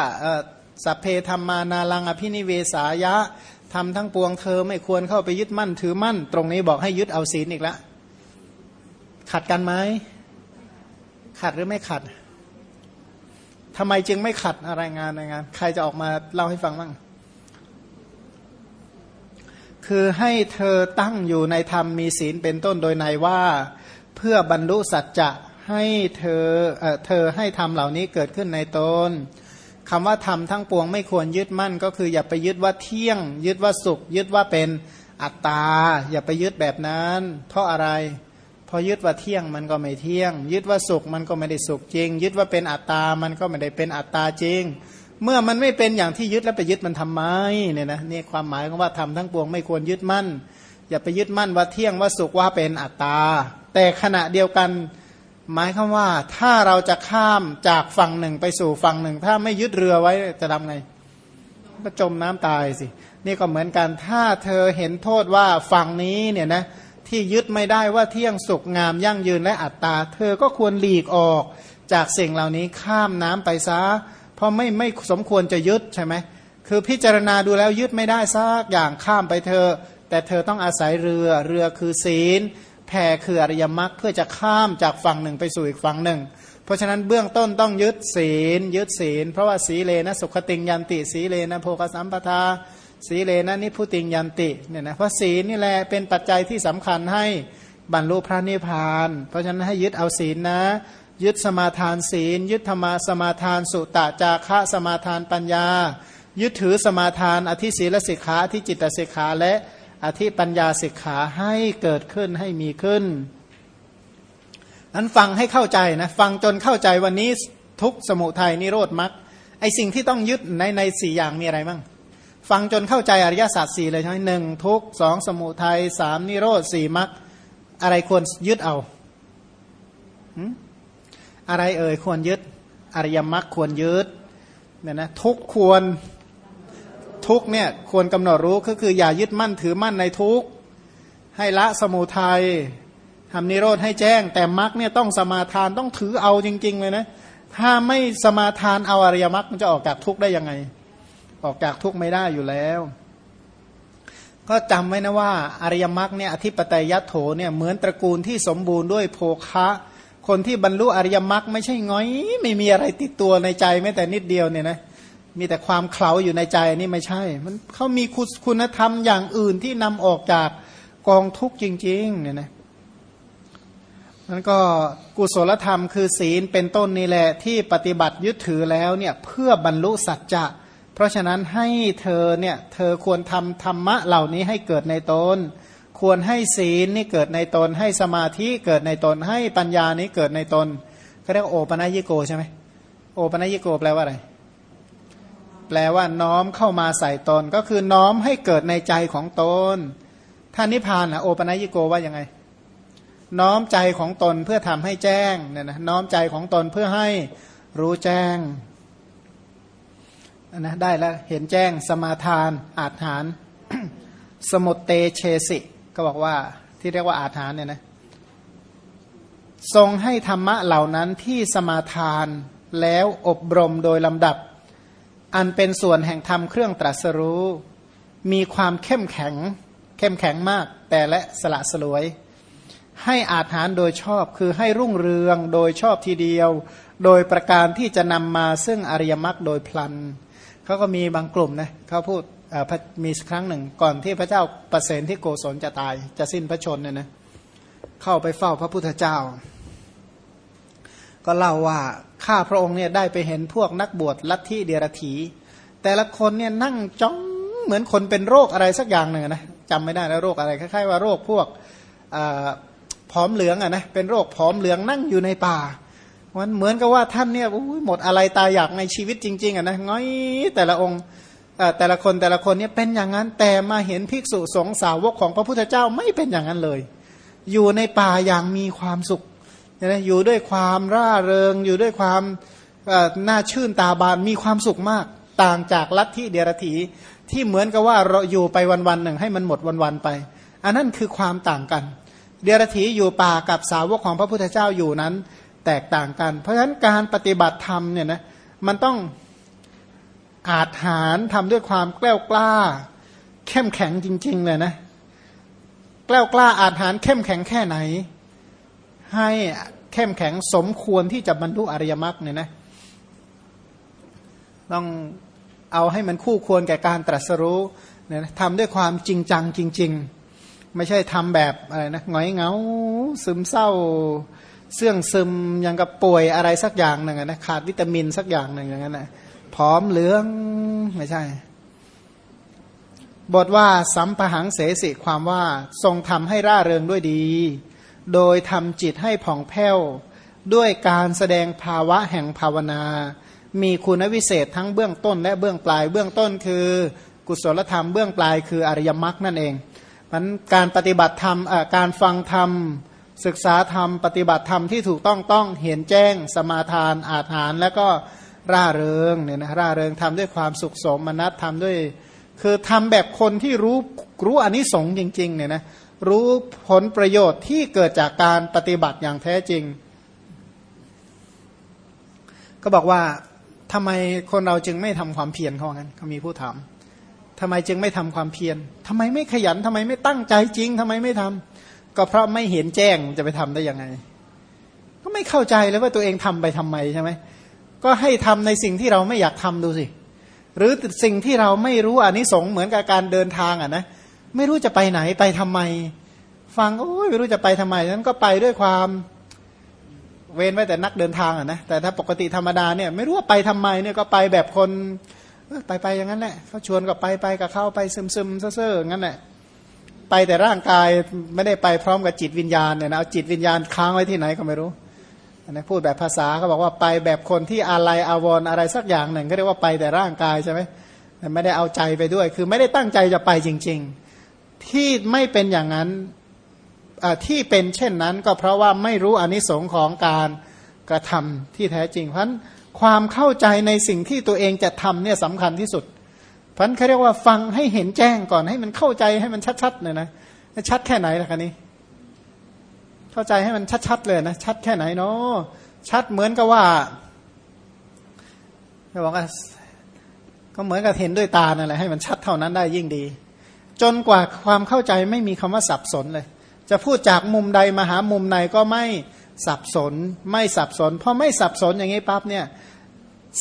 สัพเพธรรมานาลังอภินิเวสายะทำทั้งปวงเธอไม่ควรเข้าไปยึดมั่นถือมั่น ตรงนี้บอกให้ยึดเอาศีลอีกแล้วขัดกันไหมขัดหรือไม่ขัดทำไมจึงไม่ขัดอะไรงานในงาน ใครจะออกมาเล่าให้ฟังบ้าง คือให้เธอตั้งอยู่ในธรรมมีศีลเป็นต้นโดยในว่า เพื่อบรรลุสัจจะให้เธอเออเธอให้ธรรมเหล่านี้เกิดขึ้นในตน คำว่าธรรมทั้งปวงไม่ควรยึดมั่น ก็คืออย่าไปยึดว่าเที่ยง ยึดว่าสุข ยึดว่าเป็นอัตตา อย่าไปยึดแบบนั้น เพราะอะไรพอยึดว่าเที่ยงมันก็ไม่เที่ยง ยึดว่าสุขมันก็ไม่ได้สุขจริง ยึดว่าเป็นอัตตา มันก็ไม่ได้เป็นอัตตาจริง เมื่อมันไม่เป็นอย่างที่ยึดแล้วไปยึดมันทำไมเนี่ยนะนี่ความหมายของว่าทำทั้งปวงไม่ควรยึดมั่น อย่าไปยึดมั่นว่าเที่ยงว่าสุขว่าเป็นอัตตา แต่ขณะเดียวกัน หมายคำว่าถ้าเราจะข้ามจากฝั่งหนึ่งไปสู่ฝั่งหนึ่ง ถ้าไม่ยึดเรือไว้จะทำไงก็จมน้ำตายสิ นี่ก็เหมือนกันถ้าเธอเห็นโทษว่าฝั่งนี้เนี่ยนะที่ยึดไม่ได้ว่าเที่ยงสุขงามยั่งยืนและอัตตา เธอก็ควรหลีกออกจากสิ่งเหล่านี้ข้ามน้ำไปซะเพราะไม่ไม่สมควรจะยึดใช่ไหมคือพิจารณาดูแล้วยึดไม่ได้ซักอย่างข้ามไปเธอ แต่เธอต้องอาศัยเรือเรือคือศีล แพคืออริยมรรคเพื่อจะข้ามจากฝั่งหนึ่งไปสู่อีกฝั่งหนึ่ง เพราะฉะนั้นเบื้องต้นต้องยึดศีล ยึดศีล เพราะว่าสีเลนะสุขติงยันติ สีเลนะโภคสัมปทา สีเลนะนิพุติงยันติเนี่ยนะเพราะศีลนี่แหละเป็นปัจจัยที่สำคัญให้บรรลุพระนิพพาน เพราะฉะนั้นให้ยึดเอาศีลนะ ยึดสมาทานศีล ยึดธรรมาสมาทานสุตะจาคะสมาทานปัญญา ยึดถือสมาทานอธิศีลสิกขาอธิจิตสิกขาและ อธิปัญญาสิกขาให้เกิดขึ้นให้มีขึ้นนั้นฟังให้เข้าใจนะฟังจนเข้าใจวันนี้ทุกสมุทัยนิโรธมรรคไอสิ่งที่ต้องยึดในในสี่อย่างมีอะไรบ้างฟังจนเข้าใจอริยสัจสี่เลยใช่ไหมหนึ่งทุกสองสมุทัยสามนิโรธสี่มรรคอะไรควรยึดเอาอะไรเอ่ยควรยึด อริยมรรคควรยึดเนี่ยนะทุกควร ทุกเนี่ยควรกำหนดรู้ก็คืออย่ายึดมั่นถือมั่นในทุกให้ละสมุทัยทำนิโรธให้แจ้ง แต่มรรคเนี่ยต้องสมาทานต้องถือเอาจริง ๆ เลยนะถ้าไม่สมาทานเอาอริยมรรคมันจะออกจากทุกได้ยังไง ออกจากทุกไม่ได้อยู่แล้ว ก็จำไว้นะว่าอริยมรรคเนี่ยอธิปไตยยัตโถเนี่ยเหมือนตระกูลที่สมบูรณ์ด้วยโภคะ คนที่บรรลุอริยมรรคไม่ใช่ง้อย ไม่มีอะไรติดตัวในใจแม้แต่นิดเดียวเนี่ยนะ มีแต่ความเคลาอยู่ในใจนี่ไม่ใช่ มันเขามีคุณธรรมอย่างอื่นที่นำออกจากกองทุกข์จริง ๆ เนี่ยนะมันก็กุศลธรรมคือศีลเป็นต้นนี่แหละที่ปฏิบัติยึดถือแล้วเนี่ยเพื่อบรรลุสัจจะ เพราะฉะนั้นให้เธอเนี่ยเธอควรทำธรรมะเหล่านี้ให้เกิดในตน ควรให้ศีลนี่เกิดในตน ให้สมาธิเกิดในตน ให้ปัญญานี้เกิดในตนเขาเรียกโอปัญญิโกใช่ไหมโอปัญญิโกแปลว่าอะไร แปลว่าน้อมเข้ามาใส่ตน ก็คือน้อมให้เกิดในใจของตนท่านนิพพานนะโอปัญญิโกว่ายังไง น้อมใจของตนเพื่อทำให้แจ้งเนี่ยนะน้อมใจของตนเพื่อให้รู้แจ้งนะได้แล้วเห็นแจ้งสมาทาน อาถาน สมุตเตเชสิ ก็บอกว่าที่เรียกว่าอาถานเนี่ยนะทรงให้ธรรมะเหล่านั้นที่สมาทานแล้วอบรมโดยลำดับ อันเป็นส่วนแห่งธรรมเครื่องตรัสรู้ มีความเข้มแข็ง เข้มแข็งมาก แต่และสละสลวย ให้อาถานโดยชอบคือให้รุ่งเรืองโดยชอบทีเดียว โดยประการที่จะนำมาซึ่งอริยมรรคโดยพลันเขาก็มีบางกลุ่มนะเขาพูดมีครั้งหนึ่งก่อนที่พระเจ้าประเสนที่โกศลจะตายจะสิ้นพระชนเนี่ยนะเข้าไปเฝ้าพระพุทธเจ้า ก็เล่าว่า ข้าพระองค์เนี่ยได้ไปเห็นพวกนักบวชลัทธิเดียรถี แต่ละคนเนี่ยนั่งจ้องเหมือนคนเป็นโรคอะไรสักอย่างหนึ่งนะจำไม่ได้แล้วโรคอะไรคล้ายๆว่าโรคพวกผอมเหลืองอะนะเป็นโรคผอมเหลืองนั่งอยู่ในป่ามันเหมือนกับว่าท่านเนี่ยหมดอะไรตายอยากในชีวิตจริง ๆอะนะง้อยแต่ละองค์แต่ละคนแต่ละคนเนี่ยเป็นอย่างนั้นแต่มาเห็นภิกษุสงฆ์สาวกของพระพุทธเจ้าไม่เป็นอย่างนั้นเลย อยู่ในป่าอย่างมีความสุข นะอยู่ด้วยความร่าเริง อยู่ด้วยความน่าชื่นตาบานมีความสุขมาก ต่างจากลัทธิเดียรถีที่เหมือนกับว่าเราอยู่ไปวันๆหนึ่งให้มันหมดวันๆไป อันนั้นคือความต่างกัน เดียรถีอยู่ป่ากับสาวกของพระพุทธเจ้าอยู่นั้น แตกต่างกัน เพราะฉะนั้นการปฏิบัติธรรมเนี่ยนะมันต้องอาจหารทำด้วยความกล้ากล้า เข้มแข็งจริง ๆ เลยนะกล้ากล้าอาจหารเข้มแข็งแค่ไหน ให้ เข้มแข็งสมควรที่จะบรรลุอริยมรรคเนี่ยนะต้องเอาให้มันคู่ควรแก่การตรัสรู้เนี่ยทำด้วยความจริงจังจริง ๆ ไม่ใช่ทำแบบอะไรนะหงอยเหงาซึมเศร้า เสื่องซึมยังกับป่วยอะไรสักอย่างหนึ่งนะขาดวิตามินสักอย่างหนึ่งอย่างนั้นนะผอมเหลืองไม่ใช่ บทว่าสัมปหังเสสิความว่าทรงทำให้ร่าเริงด้วยดี โดยทำจิตให้ผ่องแผ้ว ด้วยการแสดงภาวะแห่งภาวนา มีคุณวิเศษทั้งเบื้องต้นและเบื้องปลาย เบื้องต้นคือ กุศลธรรมเบื้องปลายคืออริยมรรคนั่นเองมันการปฏิบัติธรรมการฟังธรรม ศึกษาธรรม ปฏิบัติธรรมที่ถูกต้องต้องเห็นแจ้ง สมาทาน อาถานแล้วก็ร่าเริงเนี่ยนะร่าเริงทำด้วยความสุขสมนัตทำด้วย คือทำแบบคนที่รู้รู้อนนิสงส์จริงๆเนี่ยนะ รู้ผลประโยชน์ที่เกิดจากการปฏิบัติอย่างแท้จริง ก็บอกว่าทำไมคนเราจึงไม่ทำความเพียรเขางั้นเขามีผู้ถามทำไมจึงไม่ทำความเพียรทำไมไม่ขยันทำไมไม่ตั้งใจจริงทำไมไม่ทำก็เพราะไม่เห็นแจ้งจะไปทำได้ยังไง ก็ไม่เข้าใจเลยว่าตัวเองทำไปทำไมใช่ไหมก็ให้ทำในสิ่งที่เราไม่อยากทำดูสิ หรือสิ่งที่เราไม่รู้อันนี้สงเหมือนกับการเดินทางอะนะ ไม่รู้จะไปไหนไปทำไม ฟังโอ้ยไม่รู้จะไปทำไมนั้นก็ไปด้วยความเว้นไว้แต่นักเดินทางอะนะแต่ถ้าปกติธรรมดาเนี่ยไม่รู้ว่าไปทำไมเนี่ยก็ไปแบบคนไปไปอย่างนั้นแหละเขาชวนก็ไปไปกับเข้าไปซึมซึมเซ่อๆงั้นแหละไปแต่ร่างกายไม่ได้ไปพร้อมกับจิตวิญญาณเนี่ยนะเอาจิตวิญญาณค้างไว้ที่ไหนก็ไม่รู้นะพูดแบบภาษาเขาบอกว่าไปแบบคนที่อะไรอาวรอะไรสักอย่างหนึ่งก็เรียกว่าไปแต่ร่างกายใช่ไหมไม่ได้เอาใจไปด้วย คือไม่ได้ตั้งใจจะไปจริง ๆ ที่ไม่เป็นอย่างนั้นที่เป็นเช่นนั้นก็เพราะว่าไม่รู้อนิสงค์ของการกระทำที่แท้จริง เพราะความเข้าใจในสิ่งที่ตัวเองจะทำเนี่ยสำคัญที่สุดเพราะเขาเรียกว่าฟังให้เห็นแจ้งก่อนให้มันเข้าใจให้มันชัดๆเนี่ยนะชัดแค่ไหนล่ะคะนี้ เข้าใจให้มันชัดๆเลยนะชัดแค่ไหนเนาะชัดเหมือนกับว่าจะบอกว่าก็เหมือนกับเห็นด้วยตานั่นแหละให้มันชัดเท่านั้นได้ยิ่งดี จนกว่าความเข้าใจไม่มีคำว่าสับสนเลย จะพูดจากมุมใดมาหามุมไหนก็ไม่สับสน ไม่สับสนเพราะไม่สับสนอย่างนี้ปั๊บเนี่ย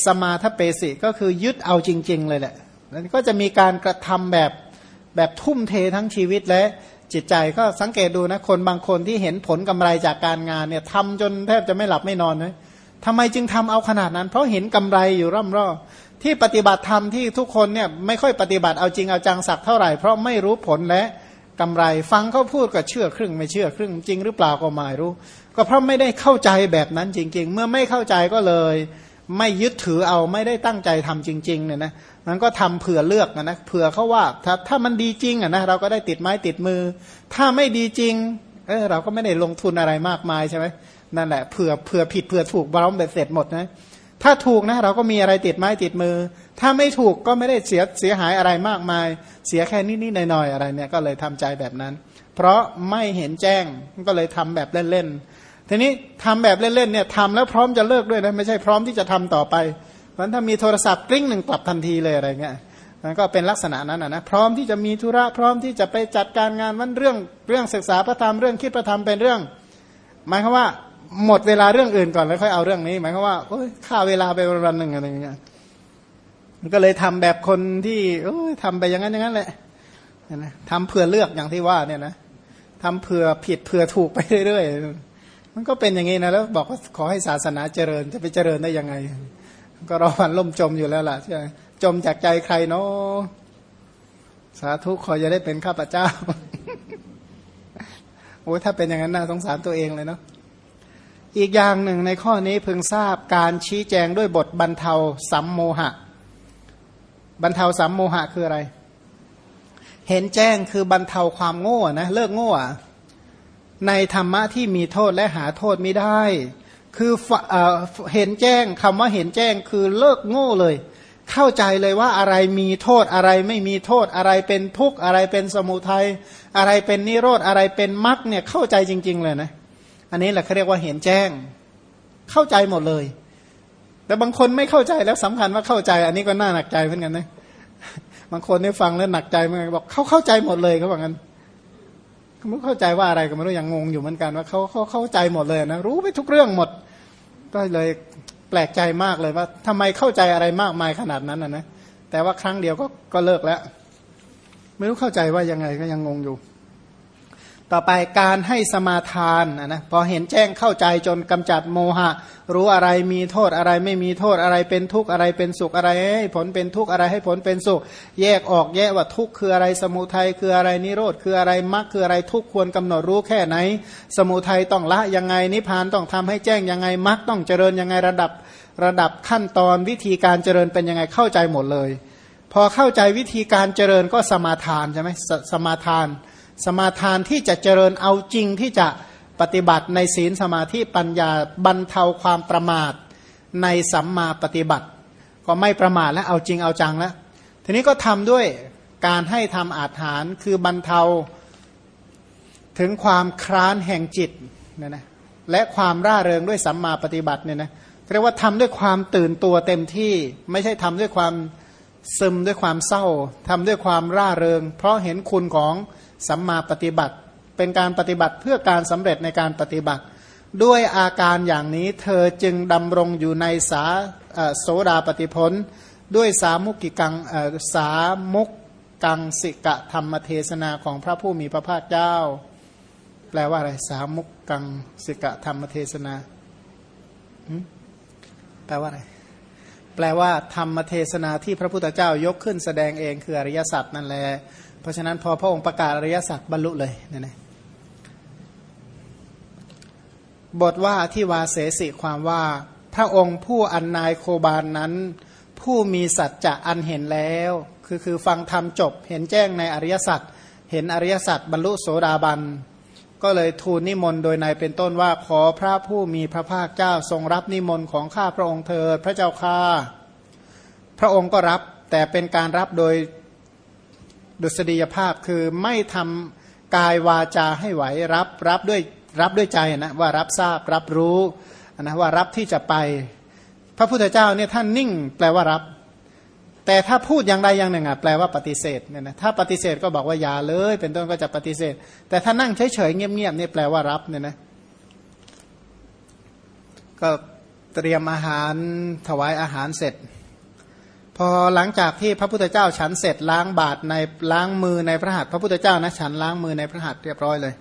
สมาธเปสิก็คือยึดเอาจริง ๆ เลยแหละแล้วก็จะมีการกระทำแบบแบบทุ่มเททั้งชีวิตและจิตใจก็สังเกตดูนะคนบางคนที่เห็นผลกำไรจากการงานเนี่ยทำจนแทบจะไม่หลับไม่นอนเลยทำไมจึงทำเอาขนาดนั้น เพราะเห็นกำไรอยู่ร่ำรอบ ที่ปฏิบัติธรรมที่ทุกคนเนี่ยไม่ค่อยปฏิบัติเอาจริงเอาจังสักเท่าไหร่ เพราะไม่รู้ผลและกำไร ฟังเขาพูดก็เชื่อครึ่งไม่เชื่อครึ่งจริงหรือเปล่าก็ไม่รู้ ก็เพราะไม่ได้เข้าใจแบบนั้นจริง ๆ เมื่อไม่เข้าใจก็เลย ไม่ยึดถือเอาไม่ได้ตั้งใจทำจริงๆเนี่ยนะมันก็ทำเผื่อเลือกนะเผื่อเขาว่าถ้าถ้ามันดีจริงอะนะเราก็ได้ติดไม้ติดมือ ถ้าไม่ดีจริงเออเราก็ไม่ได้ลงทุนอะไรมากมายใช่ไหมนั่นแหละเผื่อเผื่อผิดเผื่อถูกบร้อมเบ็ดเสร็จหมดนะ ถ้าถูกนะเราก็มีอะไรติดไม้ติดมือ ถ้าไม่ถูกก็ไม่ได้เสียเสียหายอะไรมากมาย เสียแค่นิดๆหน่อยๆอะไรเนี่ยก็เลยทำใจแบบนั้น เพราะไม่เห็นแจ้งก็เลยทำแบบเล่นๆทีนี้ทำแบบเล่นๆเนี่ยทำแล้วพร้อมจะเลิกด้วยนะไม่ใช่พร้อมที่จะทำต่อไปมันถ้ามีโทรศัพท์กริ้งหนึ่งกลับทันทีเลยอะไรเงี้ยมันก็เป็นลักษณะนั้นนะพร้อมที่จะมีธุระพร้อมที่จะไปจัดการงานมันเรื่องเรื่องศึกษาพระธรรมเรื่องคิดพระธรรมเป็นเรื่องหมายความว่า หมดเวลาเรื่องอื่นก่อนแล้วค่อยเอาเรื่องนี้ หมายความว่าฆ่าเวลาไปวันหนึ่งอะไรเงี้ยมันก็เลยทำแบบคนที่ทำไปอย่างนั้นอย่างนั้นแหละนะทำเผื่อเลือกอย่างที่ว่าเนี่ยนะทำเผื่อผิดเผื่อถูกไปเรื่อยๆมันก็เป็นอย่างนี้นะแล้วบอกว่าขอให้ศาสนาเจริญจะไปเจริญได้ยังไง ก็รอวันล่มจมอยู่แล้วล่ะใช่จมจากใจใครเนาะสาธุขอจะได้เป็นข้าพเจ้าโอ้ถ้าเป็นอย่างนั้นน่าสงสารตัวเองเลยเนาะ อีกอย่างหนึ่งในข้อนี้เพิ่งทราบการชี้แจงด้วยบทบรรเทาสัมโมหะ บรรเทาสัมโมหะคืออะไร เห็นแจ้งคือบรรเทาความโง่นะเลิกโง่ในธรรมะที่มีโทษและหาโทษไม่ได้ คือเห็นแจ้งคำว่าเห็นแจ้งคือเลิกโง่เลย เข้าใจเลยว่าอะไรมีโทษอะไรไม่มีโทษอะไรเป็นทุกข์อะไรเป็นสมุทัยอะไรเป็นนิโรธอะไรเป็นมรรคเนี่ยเข้าใจจริง ๆ เลยนะ อันนี้แหละเขาเรียกว่าเห็นแจ้ง เข้าใจหมดเลย แต่บางคนไม่เข้าใจแล้วสำคัญว่าเข้าใจ อันนี้ก็น่าหนักใจเหมือนกันนะบางคนได้ฟังแล้วหนักใจเหมือนกันบอกเขาเข้าใจหมดเลยเขาบอกงั้นไม่เข้าใจว่าอะไรก็ไม่รู้ยังงงอยู่เหมือนกันว่าเขาเขาเข้าใจหมดเลยนะรู้ไปทุกเรื่องหมด ก็เลยแปลกใจมากเลยว่าทำไมเข้าใจอะไรมากมายขนาดนั้นนะนะแต่ว่าครั้งเดียวก็ก็เลิกแล้ว ไม่รู้เข้าใจว่ายังไงก็ยังงงอยู่ ต่อไปการให้สมาทานนะพอเห็นแจ้งเข้าใจจนกำจัดโมหะ รู้อะไรมีโทษอะไรไม่มีโทษอะไรเป็นทุกข์อะไรเป็นสุขอะไรให้ผลเป็นทุกข์อะไรให้ผลเป็นสุข แยกออกแยกว่าทุกข์คืออะไรสมุทัยคืออะไรนิโรธคืออะไรมรรคคืออะไรทุกข์ควรกำหนดรู้แค่ไหน สมุทัยต้องละยังไงนิพพานต้องทำให้แจ้งยังไงมรรคต้องเจริญยังไงระดับระดับขั้นตอนวิธีการเจริญเป็นยังไงเข้าใจหมดเลย พอเข้าใจวิธีการเจริญก็สมาทานใช่ไหมสสมาทาน สมาทานที่จะเจริญเอาจริงที่จะปฏิบัติในศีลสมาธิปัญญาบรรเทาความประมาทในสัมมาปฏิบัติ ก็ไม่ประมาทและเอาจริงเอาจังแล้ว ทีนี้ก็ทำด้วยการให้ทำอาหารคือบรรเทาถึงความคร้านแห่งจิตเนี่ยนะและความร่าเริงด้วยสัมมาปฏิบัติเนี่ยนะเรียกว่าทำด้วยความตื่นตัวเต็มที่ไม่ใช่ทำด้วยความซึมด้วยความเศร้าทำด้วยความร่าเริง เพราะเห็นคุณของ สัมมาปฏิบัติ เป็นการปฏิบัติเพื่อการสำเร็จในการปฏิบัติ ด้วยอาการอย่างนี้เธอจึงดำรงอยู่ในสาโสดาปฏิพลด้วยสามุกิกังสามุกกังสิกะธรรมเทศนาของพระผู้มีพระภาคเจ้า แปลว่าอะไรสามุกกังสิกะธรรมเทศนาแปลว่าอะไรแปลว่าธรรมเทศนาที่พระพุทธเจ้ายกขึ้นแสดงเองคืออริยสัจนั่นแหละ เพราะฉะนั้นพอพระองค์ประกาศอริยสัจบรรลุเลยเนี่ยนะบทว่าที่วาเสสิความว่าพระองค์ผู้อันนายโคบานนั้น ผู้มีสัจจะอันเห็นแล้ว คือคือฟังธรรมจบ เห็นแจ้งในอริยสัจเห็นอริยสัจบรรลุโสดาบัน ก็เลยทูลนิมนต์โดยในเป็นต้นว่าขอพระผู้มีพระภาคเจ้าทรงรับนิมนต์ของข้าพระองค์เถิดพระเจ้าค่าพระองค์ก็รับแต่เป็นการรับโดย ดุษฎียภาพคือไม่ทำกายวาจาให้ไหวรับรับด้วยรับด้วยใจนะว่ารับทราบรับรู้นะว่ารับที่จะไป พระพุทธเจ้าเนี่ยท่านนิ่ง แปลว่ารับ แต่ถ้าพูดอย่างใดอย่างหนึ่งอะแปลว่าปฏิเสธเนี่ยนะถ้าปฏิเสธก็บอกว่าอย่าเลย เป็นต้นก็จะปฏิเสธ แต่ถ้านั่งเฉยๆเงียบๆเนี่ยแปลว่ารับเนี่ยนะก็เตรียมอาหารถวายอาหารเสร็จ พอหลังจากที่พระพุทธเจ้าฉันเสร็จล้างบาตรในล้างมือในพระหัตถ์พระพุทธเจ้านะฉันล้างมือในพระหัตถ์เรียบร้อยเลย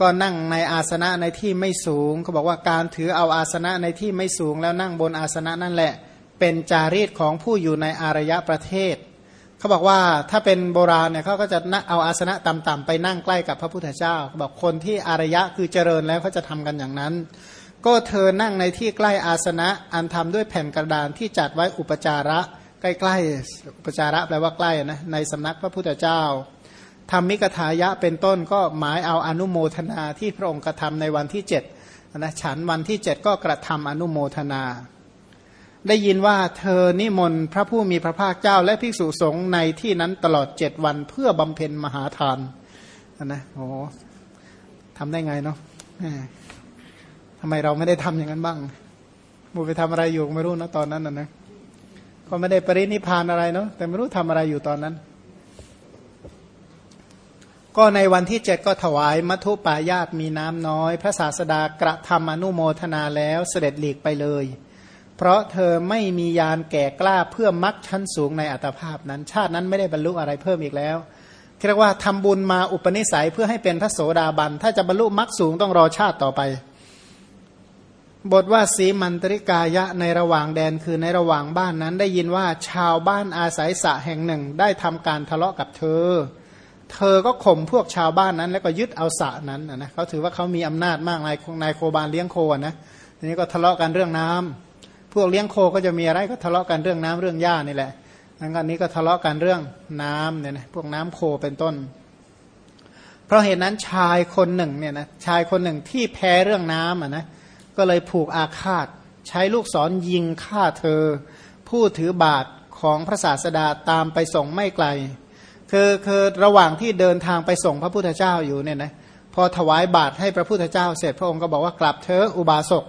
ก็นั่งในอาสนะในที่ไม่สูงเขาบอกว่าการถือเอาอาสนะในที่ไม่สูง แล้วนั่งบนอาสนะนั่นแหละ เป็นจารีตของผู้อยู่ในอารยประเทศเขาบอกว่าถ้าเป็นโบราณเนี่ยเขาก็จะเอาอาสนะต่ำๆไปนั่งใกล้กับพระพุทธเจ้าบอกคนที่อารยะคือเจริญแล้วเขาจะทำกันอย่างนั้น ก็เธอนั่งในที่ใกล้อาสนะอันทำด้วยแผ่นกระดานที่จัดไว้อุปจาระ ใกล้ๆอุปจาระแปลว่าใกล้นะในสำนักพระพุทธเจ้าทำมิกถายะเป็นต้นก็หมายเอาอนุโมทนาที่พระองค์กระทำในวันที่เจ็ดนะฉันวันที่เจ็ดก็กระทำอนุโมทนา ได้ยินว่าเธอนิมนต์พระผู้มีพระภาคเจ้า และภิกษุสงฆ์ในที่นั้นตลอดเจ็ดวันเพื่อบำเพ็ญมหาทานนะโอ้ทำได้ไงเนาะทำไมเราไม่ได้ทำอย่างนั้นบ้างบูไปทำอะไรอยู่ไม่รู้นะตอนนั้นนะนะ ก็ไม่ได้ปรินิพานอะไรเนาะแต่ไม่รู้ทำอะไรอยู่ตอนนั้น ก็ในวันที่เจ็ดก็ถวายมัทุปายาตมีน้ำน้อย พระศาสดากระทำอนุโมทนาแล้วเสด็จหลีกไปเลย เพราะเธอไม่มียานแก่กล้าเพื่อมักชั้นสูงในอัตภาพนั้น ชาตินั้นไม่ได้บรรลุอะไรเพิ่มอีกแล้วเรียกว่าทำบุญมาอุปนิสัยเพื่อให้เป็นพระโสดาบัน ถ้าจะบรรลุมักสูงต้องรอชาติต่อไป บทว่าสีมันตริกายะในระหว่างแดนคือในระหว่างบ้านนั้นได้ยินว่าชาวบ้านอาศัยสะแห่งหนึ่งได้ทำการทะเลาะกับเธอ เธอก็ข่มพวกชาวบ้านนั้น แล้วก็ยึดเอาสะนั้นนะเขาถือว่าเขามีอำนาจมากนายนายโคบานเลี้ยงโคนะทีนี้ก็ทะเลาะกันเรื่องน้ำพวกเลี้ยงโคก็จะมีอะไรก็ทะเลาะกันเรื่องน้ำเรื่องหญ้านี่แหละงั้นนี้ก็ทะเลาะกันเรื่องน้ำเนี่ยนะพวกน้ำโคเป็นต้น เพราะเหตุนั้นชายคนหนึ่งเนี่ยนะชายคนหนึ่งที่แพ้เรื่องน้ำอะนะ ก็เลยผูกอาฆาต ใช้ลูกศรยิงฆ่าเธอ ผู้ถือบาทของพระศาสดาตามไปส่งไม่ไกล คือคือระหว่างที่เดินทางไปส่งพระพุทธเจ้าอยู่เนี่ยนะพอถวายบาตรให้พระพุทธเจ้าเสร็จพระองค์ก็บอกว่ากลับเธออุบาสก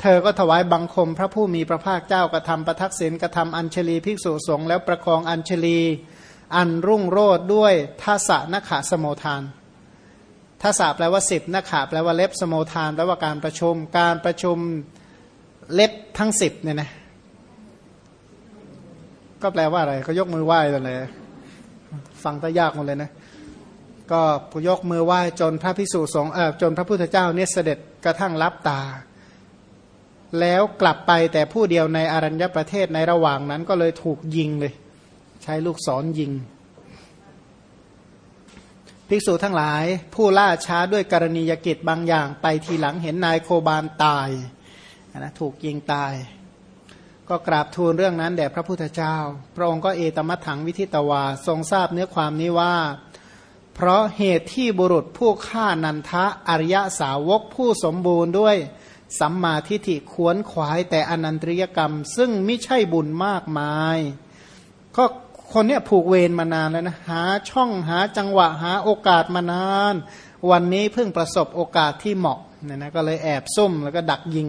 เธอก็ถวายบังคมพระผู้มีพระภาคเจ้ากระทำประทักษิณกระทำอัญชลีภิกษุสงฆ์แล้วประคองอัญชลี อันรุ่งโรดด้วยทศนขาสมทาน ทัศแปลว่าสิบนักขาแปลว่าเล็บสมทานแปลว่าการประชุม การประชุมเล็บทั้งสิบเนี่ยนะก็แปลว่าอะไร ก็ยกมือไหว้กันเลย ฟังตยากหมดเลยนะ ก็ยกมือไหว้จนพระพิสุสงฆ์เออจนพระพุทธเจ้าเนี่ยเสด็จกระทั่งรับตา แล้วกลับไปแต่ผู้เดียวในอรัญญประเทศในระหว่างนั้นก็เลยถูกยิงเลย ใช้ลูกศรยิง ภิกษุทั้งหลาย ผู้ล่าช้าด้วยกรณียกิจบางอย่าง ไปทีหลังเห็นนายโคบานตายนะถูกยิงตาย ก็กราบทูลเรื่องนั้นแด่พระพุทธเจ้า พระองค์ก็เอตมัถังวิทิตวา ทรงทราบเนื้อความนี้ว่า เพราะเหตุที่บุรุษผู้ฆ่านันทะอริยสาวกผู้สมบูรณ์ด้วยสัมมาทิฏฐิขวนขวายแต่อนันตริยกรรม ซึ่งไม่ใช่บุญมากมาย ก็ คนเนี้ยผูกเวรมานานแล้วนะหาช่องหาจังหวะหาโอกาสมานาน วันนี้เพิ่งประสบโอกาสที่เหมาะเนี่ยนะก็เลยแอบซุ่มแล้วก็ดักยิง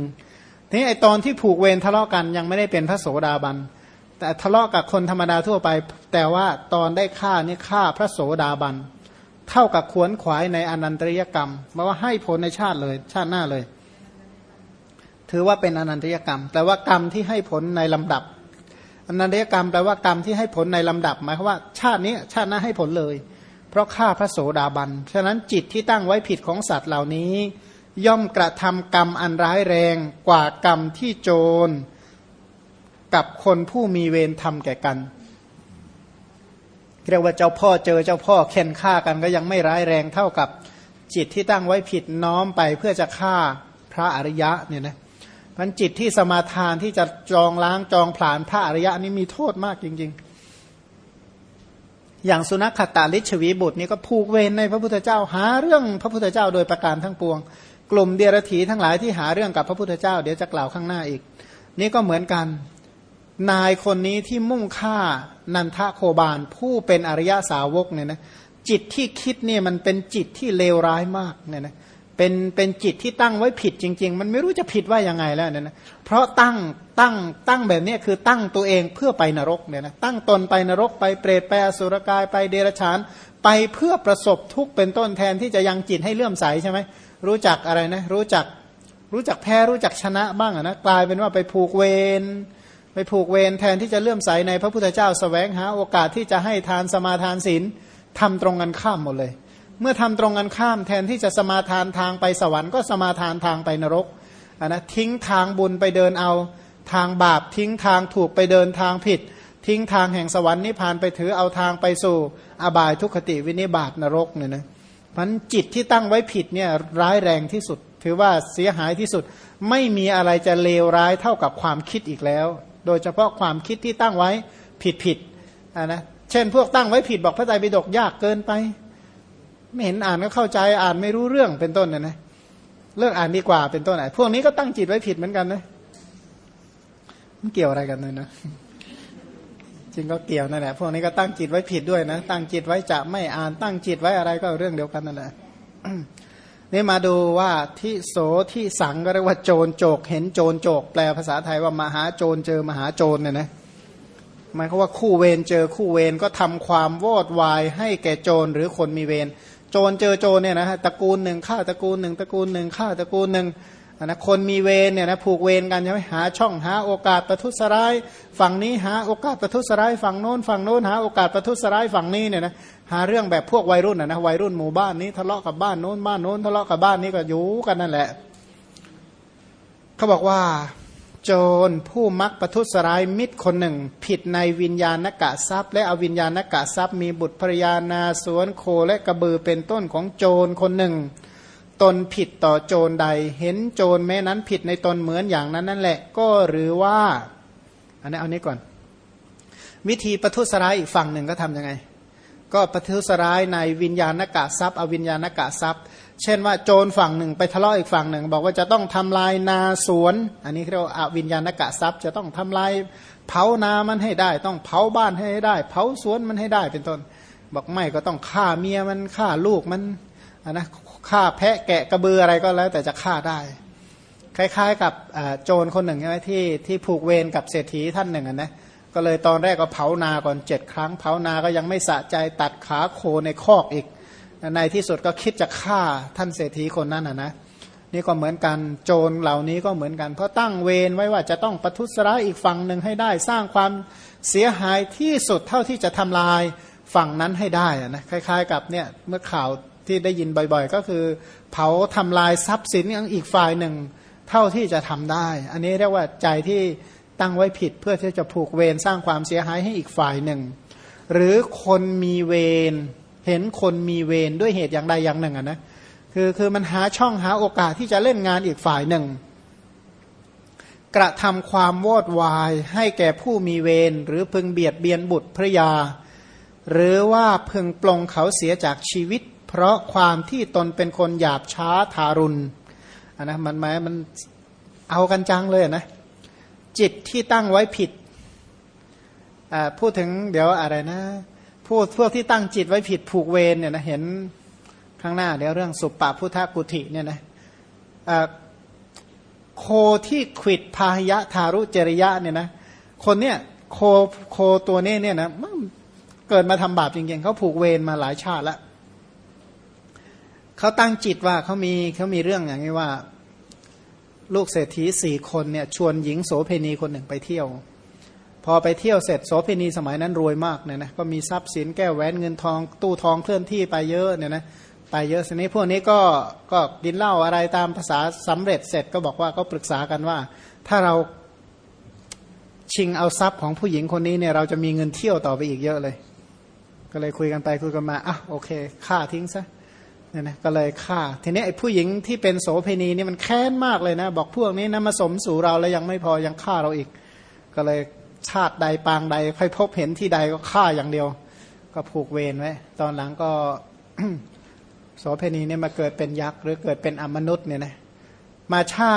ทีนี้ไอตอนที่ผูกเวรทะเลาะกันยังไม่ได้เป็นพระโสดาบัน แต่ทะเลาะกับคนธรรมดาทั่วไป แต่ว่าตอนได้ฆ่านี่ฆ่าพระโสดาบัน เท่ากับขวนขวายในอนันตริยกรรมมาว่าให้ผลในชาติเลย ชาติหน้าเลย ถือว่าเป็นอนันตริยกรรม แต่ว่ากรรมที่ให้ผลในลำดับ นันตริยกรรมแปลว่ากรรมที่ให้ผลในลำดับหมายความว่า ชาตินี้ชาติหน้าให้ผลเลย เพราะฆ่าพระโสดาบัน ฉะนั้นจิตที่ตั้งไว้ผิดของสัตว์เหล่านี้ ย่อมกระทำกรรมอันร้ายแรงกว่ากรรมที่โจร กับคนผู้มีเวรทำแก่กันเรียกว่าเจ้าพ่อเจอเจ้าพ่อเค้นฆ่ากันก็ยังไม่ร้ายแรงเท่ากับจิตที่ตั้งไว้ผิดน้อมไปเพื่อจะฆ่าพระอริยะเนี่ยนะ มันจิตที่สมาทานที่จะจองล้างจองผลาญพระอริยะนี่มีโทษมากจริง ๆ อย่างสุนัขขตาลิชวีบุตรนี่ก็ผูกเวรในพระพุทธเจ้าหาเรื่องพระพุทธเจ้าโดยประการทั้งปวง กลุ่มเดียรถีทั้งหลายที่หาเรื่องกับพระพุทธเจ้าเดี๋ยวจะกล่าวข้างหน้าอีก นี่ก็เหมือนกันนายคนนี้ที่มุ่งฆ่านันทโคบาล ผู้เป็นอริยสาวกเนี่ยนะจิตที่คิดเนี่ยมันเป็นจิตที่เลวร้ายมากเนี่ยนะ เป็นเป็นจิตที่ตั้งไว้ผิดจริง ๆ มันไม่รู้จะผิดว่ายังไงแล้วเนี่ยนะเพราะตั้งตั้งตั้งแบบนี้คือตั้งตัวเองเพื่อไปนรกเนี่ยนะตั้งตนไปนรกไปเปรตไปอสุรกายไปเดรัจฉาน ไปเพื่อประสบทุกข์เป็นต้นแทนที่จะยังจิตให้เลื่อมใสใช่ไหมรู้จักอะไรนะรู้จักรู้จักแพ้รู้จักชนะบ้างนะกลายเป็นว่าไปผูกเวรไปผูกเวรแทนที่จะเลื่อมใสในพระพุทธเจ้าสแสวงหาโอกาสที่จะให้ทานสมาทานศีลทำตรงกันข้ามหมดเลย เมื่อทำตรงกันข้ามแทนที่จะสมาทานทางไปสวรรค์ก็สมาทานทางไปนรกนะทิ้งทางบุญไปเดินเอาทางบาป ทิ้งทางถูกไปเดินทางผิด ทิ้งทางแห่งสวรรค์นิพพานไปถือเอาทางไปสู่อบายทุกขติวินิบาตนรกเนี่ยนะพันจิตที่ตั้งไว้ผิดเนี่ยร้ายแรงที่สุด ถือว่าเสียหายที่สุดไม่มีอะไรจะเลวร้ายเท่ากับความคิดอีกแล้ว โดยเฉพาะความคิดที่ตั้งไว้ผิดผิดนะเช่นพวกตั้งไว้ผิดบอกพระไตรปิฎกยากเกินไป ไม่เห็นอ่านก็เข้าใจอ่านไม่รู้เรื่องเป็นต้นนะนะเลิกอ่านดีกว่าเป็นต้นไหนพวกนี้ก็ตั้งจิตไว้ผิดเหมือนกันนะมันเกี่ยวอะไรกันเลยนะจริงก็เกี่ยวนั่นแหละพวกนี้ก็ตั้งจิตไว้ผิดด้วยนะตั้งจิตไว้จะไม่อ่านตั้งจิตไว้อะไรก็เรื่องเดียวกันนั่นแหละนี่มาดูว่าที่โสที่สังก็เรียกว่าโจรโจก เห็นโจรโจก แปลภาษาไทยว่ามหาโจรเจอมหาโจรเนี่ยนะหมายความว่าคู่เวรเจอคู่เวรก็ทำความวอดวายให้แก่โจรหรือคนมีเวร โจรเจอโจรเนี่ยนะตระกูลหนึ่งฆ่าตระกูลหนึ่งตระกูลหนึ่งฆ่าตระกูลหนึ่งนะคนมีเวรเนี่ยนะผูกเวรกันใช่ไหมหาช่องหาโอกาสประทุษร้าย ฝั่งนี้หาโอกาสประทุษร้ายฝั่งโน้นฝั่งโน้นหาโอกาสประทุษร้ายฝั่งนี้เนี่ยนะหาเรื่องแบบพวกวัยรุ่นนะนะวัยรุ่นหมู่บ้านนี้ทะเลาะกับบ้านโน้นบ้านโน้นทะเลาะกับบ้านนี้ก็อยู่กันนั่นแหละ เขาบอกว่า โจรผู้มักประทุษร้ายมิตรคนหนึ่ง ผิดในวิญญาณกะทรัพย์ และอวิญญาณกะทรัพย์ มีบุตรภรยานาสวนโคและกระบือเป็นต้นของโจรคนหนึ่ง ตนผิดต่อโจรใด เห็นโจรแม้นั้นผิดในตนเหมือนอย่างนั้นนั่นแหละ ก็หรือว่า อันนี้เอานี้ก่อน วิธีประทุษร้ายอีกฝั่งหนึ่งก็ทํำยังไง ก็ประทุษร้ายในวิญญาณกะทรัพย์ อวิญญาณกะทรัพย์ เช่นว่าโจรฝั่งหนึ่งไปทะเลาะอีกฝั่งหนึ่ง บอกว่าจะต้องทำลายนาสวน อันนี้เรียกว่าอวิญญาณกะทรัพย์จะต้องทำลายเผานามันให้ได้ ต้องเผาบ้านให้ได้ เผาสวนมันให้ได้เป็นต้น บอกไม่ก็ต้องฆ่าเมียมันฆ่าลูกมันนะฆ่าแพะแกะกระเบืออะไรก็แล้ว แต่จะฆ่าได้ คล้ายๆ กับโจรคนหนึ่งใช่ไหมที่ที่ผูกเวรกับเศรษฐีท่านหนึ่งนะก็เลยตอนแรกก็เผานาก่อนเจ็ดครั้ง เผานาก็ยังไม่สะใจตัดขาโคในคอกอีก ในที่สุดก็คิดจะฆ่าท่านเศรษฐีคนนั้นนะนะนี่ก็เหมือนกันโจรเหล่านี้ก็เหมือนกัน เพราะตั้งเวรไว้ว่าจะต้องประทุษร้ายอีกฝั่งหนึ่งให้ได้สร้างความเสียหายที่สุดเท่าที่จะทำลายฝั่งนั้นให้ได้นะคล้าย ๆ กับเนี่ยเมื่อข่าวที่ได้ยินบ่อยๆ ก็คือ เผาทำลายทรัพย์สินของอีกฝ่ายหนึ่งเท่าที่จะทำได้ อันนี้เรียกว่าใจที่ตั้งไว้ผิดเพื่อที่จะผูกเวรสร้างความเสียหายให้อีกฝ่ายหนึ่ง หรือคนมีเวร เห็นคนมีเวรด้วยเหตุอย่างใดอย่างหนึ่งอะนะคือคือมันหาช่องหาโอกาสที่จะเล่นงานอีกฝ่ายหนึ่ง กระทำความวอดวายให้แก่ผู้มีเวรหรือพึงเบียดเบียนบุตรภรยา หรือว่าพึงปลงเขาเสียจากชีวิต เพราะความที่ตนเป็นคนหยาบช้าทารุณนนะมันหมายมันเอากันจังเลยนะ จิตที่ตั้งไว้ผิดพูดถึงเดี๋ยวอะไรนะ พูดพวกที่ตั้งจิตไว้ผิดผูกเวรเนี่ยนะเห็นข้างหน้าเดี๋ยวเรื่องสุปปาพุทธกุฏิเนี่ยนะโคที่ขิดพาหยะทารุจริยะเนี่ยนะคนเนี่ยโคโคตัวนี้เนี่ยนะเกิดมาทำบาปจริงๆเขาผูกเวรมาหลายชาติแล้วเขาตั้งจิตว่าเขามีเขามีเรื่องอย่างนี้ว่า ลูกเศรษฐีสี่คนเนี่ยชวนหญิงโสเพณีคนหนึ่งไปเที่ยว พอไปเที่ยวเสร็จโสเพณีสมัยนั้นรวยมากเนี่ยนะก็มีทรัพย์สินแก้วแหวนเงินทอง ตู้ทองเคลื่อนที่ไปเยอะเนี่ยนะไปเยอะสินี้พวกนี้ก็ก็ดินเหล้าอะไรตามภาษาสำเร็จเสร็จก็บอกว่าก็ปรึกษากันว่า ถ้าเราชิงเอาทรัพย์ของผู้หญิงคนนี้เนี่ยเราจะมีเงินเที่ยวต่อไปอีกเยอะเลย ก็เลยคุยกันไปคุยกันมาอะโอเคฆ่าทิ้งซะเนี่ยนะก็เลยฆ่าทีนี้ไอ้ผู้หญิงที่เป็นโสเภณีนี่มันแค้นมากเลยนะ บอกพวกนี้นะมาสมสู่เราแล้วยังไม่พอยังฆ่าเราอีก ก็เลย ชาติใดปางใด ค่อยพบเห็นที่ใดก็ฆ่าอย่างเดียว ก็ผูกเวรไว้ตอนหลังก็โสเพณีเนี่ยมาเกิดเป็นยักษ์หรือเกิดเป็นอมนุษย์เนี่ยนะมาชา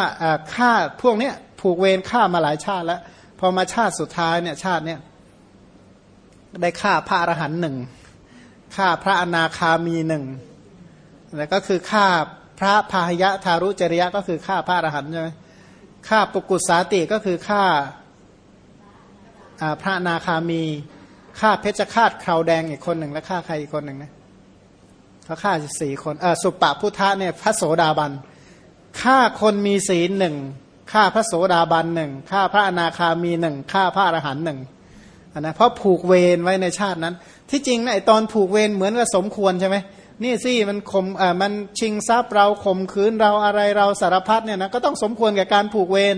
ฆ่าพวกเนี้ยผูกเวรฆ่ามาหลายชาติแล้วพอมาชาติสุดท้ายเนี่ยชาติเนี่ยได้ฆ่าพระอรหันต์หนึ่งฆ่าพระอนาคามีหนึ่งแล้วก็คือฆ่าพระพาหยะทารุจริยะก็คือฆ่าพระอรหันต์ใช่ไหมฆ่าปุกุสาติก็คือฆ่า พระนาคามีฆ่าเพชฌฆาตคราวแดงอีกคนหนึ่งและฆ่าใครอีกคนหนึ่งนะเขาฆ่าสี่คนสุปปพุทธะเนี่ยพระโสดาบันฆ่าคนมีศีลหนึ่งฆ่าพระโสดาบันหนึ่งฆ่าพระอนาคามีหนึ่งฆ่าพระอรหันต์หนึ่งนะเพราะผูกเวรไว้ในชาตินั้น ที่จริงนะไอตอนผูกเวรเหมือนกับสมควรใช่ไหมนี่สิมันข่มอ่ามันชิงทรัพย์เราข่มขืนเราอะไรเราสารพัดเนี่ยนะก็ต้องสมควรกับการผูกเวร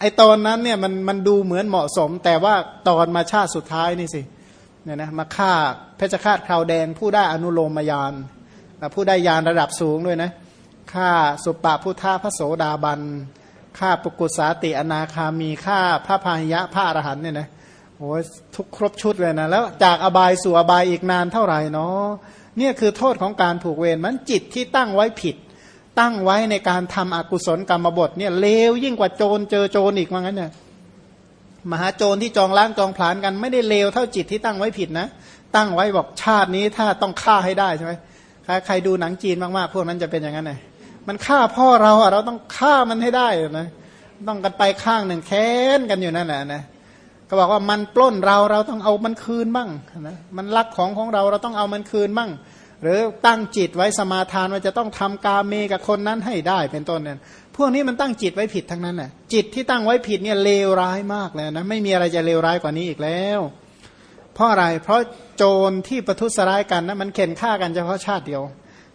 ไอตอนนั้นเนี่ยมันมันดูเหมือนเหมาะสม แต่ว่าตอนมาชาติสุดท้ายนี่สิเนี่ยนะมาฆ่าเพชฌฆาตคราวแดง ผู้ได้อนุโลมยานผู้ได้ยานระดับสูงด้วยนะฆ่าสุปปะพุทธาพระโสดาบันฆ่าปุกุสาติอนาคามีฆ่าพระพายะพระอรหันเนี่ยนะโอ้ทุกครบชุดเลยนะ แล้วจากอบายสู่อบายอีกนานเท่าไหร่เนาะเนี่ยคือโทษของการผูกเวรมันจิตที่ตั้งไว้ผิด ตั้งไว้ในการทำอกุศลกรรมบทเนี่ยเลวยิ่งกว่าโจรเจอโจรอีกว่างั้นเนี่ยมหาโจรที่จองล้างจองผลานกัน ไม่ได้เลวเท่าจิตที่ตั้งไว้ผิดนะ ตั้งไว้บอกชาตินี้ถ้าต้องฆ่าให้ได้ใช่ไหมใครใครดูหนังจีนมากๆพวกนั้นจะเป็นอย่างนั้นไงมันฆ่าพ่อเราอะเราต้องฆ่ามันให้ได้นะต้องกันไปข้างหนึ่งแค้นกันอยู่นั่นแหละนะก็บอกว่ามันปล้นเราเราต้องเอามันคืนบ้างนะมันลักของของเราเราต้องเอามันคืนบ้าง หรือตั้งจิตไว้สมาทานว่าจะต้องทำกาเมกับคนนั้นให้ได้เป็นต้นเนี่ยพวกนี้มันตั้งจิตไว้ผิดทั้งนั้นน่ะจิตที่ตั้งไว้ผิดเนี่ยเลวร้ายมากเลยนะไม่มีอะไรจะเลวร้ายกว่านี้อีกแล้ว เพราะอะไรเพราะโจรที่ประทุษร้ายกันนะมันเข็นฆ่ากันเฉพาะชาติเดียว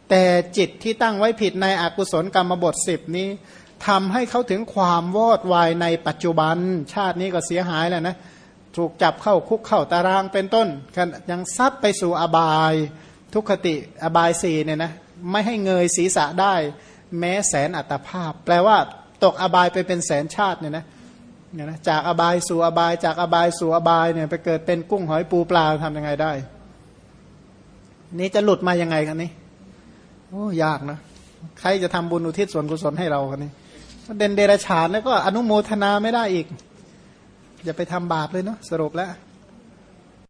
แต่จิตที่ตั้งไว้ผิดในอกุศลกรรมบทสิบนี้ทำให้เขาถึงความวอดวายในปัจจุบัน ชาตินี้ก็เสียหายแล้วนะถูกจับเข้าคุกเข้าตารางเป็นต้นยังซัดไปสู่อบาย ทุกขติอบายสีเนี่ยนะไม่ให้เงยศีรษะได้ แม้แสนอัตภาพ แปลว่าตกอบายไปเป็นแสนชาติเนี่ยนะเนี่ยนะจากอบายสู่อบายจากอบายสู่อบายเนี่ยไปเกิดเป็นกุ้งหอยปูปลาทำยังไงได้ นี่จะหลุดมายังไงกันนี่โอ้ยากนะใครจะทำบุญอุทิศส่วนกุศลให้เรากันนี่เด่นเดรฉานแล้วก็อนุโมทนาไม่ได้อีกอย่าไปทำบาปเลยเนาะสรุปแล้ว